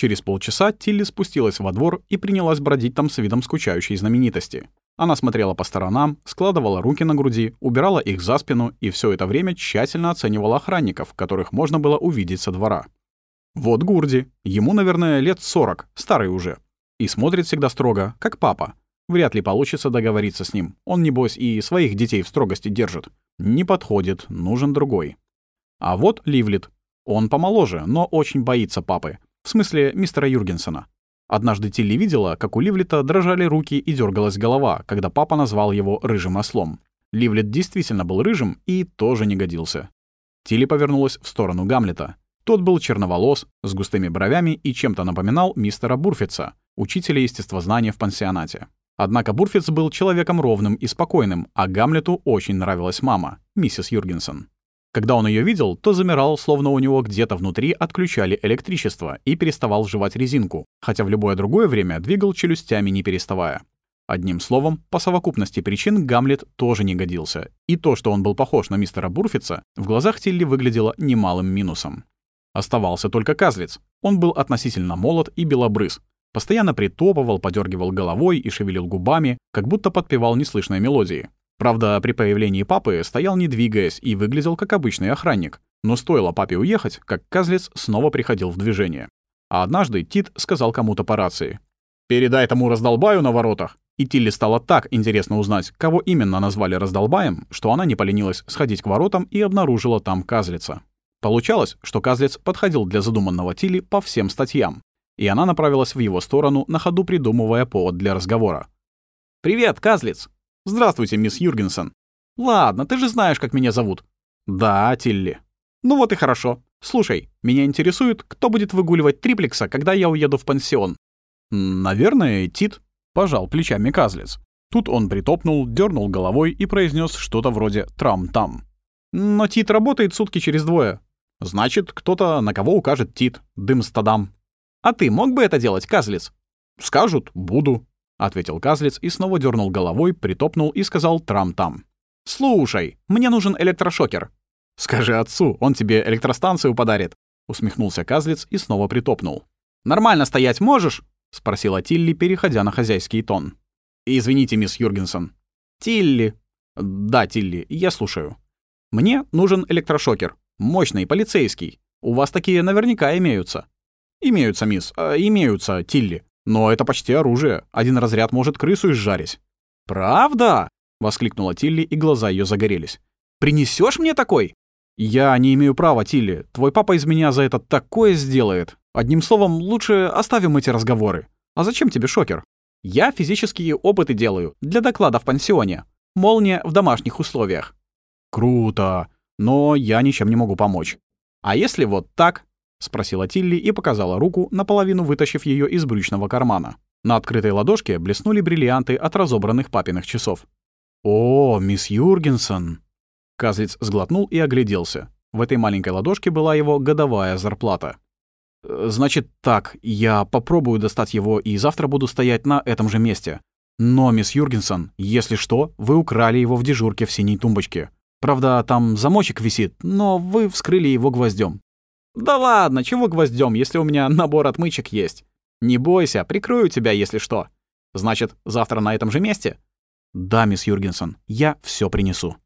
Через полчаса Тилли спустилась во двор и принялась бродить там с видом скучающей знаменитости. Она смотрела по сторонам, складывала руки на груди, убирала их за спину и все это время тщательно оценивала охранников, которых можно было увидеть со двора. Вот Гурди. Ему, наверное, лет 40, старый уже. И смотрит всегда строго, как папа. Вряд ли получится договориться с ним. Он, небось, и своих детей в строгости держит. Не подходит, нужен другой. А вот Ливлит. Он помоложе, но очень боится папы. В смысле, мистера Юргенсона. Однажды Тилли видела, как у Ливлита дрожали руки и дергалась голова, когда папа назвал его рыжим ослом. Ливлит действительно был рыжим и тоже не годился. Тилли повернулась в сторону Гамлета. Тот был черноволос, с густыми бровями и чем-то напоминал мистера Бурфица, учителя естествознания в пансионате. Однако Бурфиц был человеком ровным и спокойным, а Гамлету очень нравилась мама, миссис Юргенсон. Когда он ее видел, то замирал, словно у него где-то внутри отключали электричество и переставал жевать резинку, хотя в любое другое время двигал челюстями не переставая. Одним словом, по совокупности причин Гамлет тоже не годился, и то, что он был похож на мистера Бурфица, в глазах Тилли выглядело немалым минусом. Оставался только Казлиц. Он был относительно молод и белобрыз, Постоянно притопывал, подергивал головой и шевелил губами, как будто подпевал неслышные мелодии. Правда, при появлении папы стоял не двигаясь и выглядел как обычный охранник. Но стоило папе уехать, как Казлец снова приходил в движение. А однажды Тит сказал кому-то по рации. «Передай тому раздолбаю на воротах». И Тилли стало так интересно узнать, кого именно назвали раздолбаем, что она не поленилась сходить к воротам и обнаружила там Казлица. Получалось, что Казлец подходил для задуманного Тилли по всем статьям, и она направилась в его сторону, на ходу придумывая повод для разговора. «Привет, Казлиц!» «Здравствуйте, мисс Юргенсон!» «Ладно, ты же знаешь, как меня зовут». «Да, Тилли». «Ну вот и хорошо. Слушай, меня интересует, кто будет выгуливать триплекса, когда я уеду в пансион?» «Наверное, Тит», — пожал плечами Казлиц. Тут он притопнул, дернул головой и произнес что-то вроде «трам-там». «Но Тит работает сутки через двое. Значит, кто-то на кого укажет Тит, дым-стадам». А ты мог бы это делать, Казлиц? Скажут, буду, ответил Казлиц и снова дернул головой, притопнул и сказал трам-там. Слушай, мне нужен электрошокер. Скажи отцу, он тебе электростанцию подарит, усмехнулся Казлиц и снова притопнул. Нормально стоять можешь? спросила Тилли, переходя на хозяйский тон. Извините, мисс Юргенсон. Тилли. Да, Тилли, я слушаю. Мне нужен электрошокер, мощный, полицейский. У вас такие наверняка имеются. «Имеются, мисс, э, имеются, Тилли. Но это почти оружие. Один разряд может крысу изжарить». «Правда?» — воскликнула Тилли, и глаза ее загорелись. Принесешь мне такой?» «Я не имею права, Тилли. Твой папа из меня за это такое сделает. Одним словом, лучше оставим эти разговоры. А зачем тебе шокер?» «Я физические опыты делаю для доклада в пансионе. Молния в домашних условиях». «Круто. Но я ничем не могу помочь». «А если вот так?» — спросила Тилли и показала руку, наполовину вытащив ее из брючного кармана. На открытой ладошке блеснули бриллианты от разобранных папиных часов. «О, мисс Юргенсон!» Казлиц сглотнул и огляделся. В этой маленькой ладошке была его годовая зарплата. «Э, «Значит так, я попробую достать его и завтра буду стоять на этом же месте. Но, мисс Юргенсон, если что, вы украли его в дежурке в синей тумбочке. Правда, там замочек висит, но вы вскрыли его гвоздем. «Да ладно, чего гвоздем, если у меня набор отмычек есть? Не бойся, прикрою тебя, если что. Значит, завтра на этом же месте?» «Да, мисс Юргенсон, я все принесу».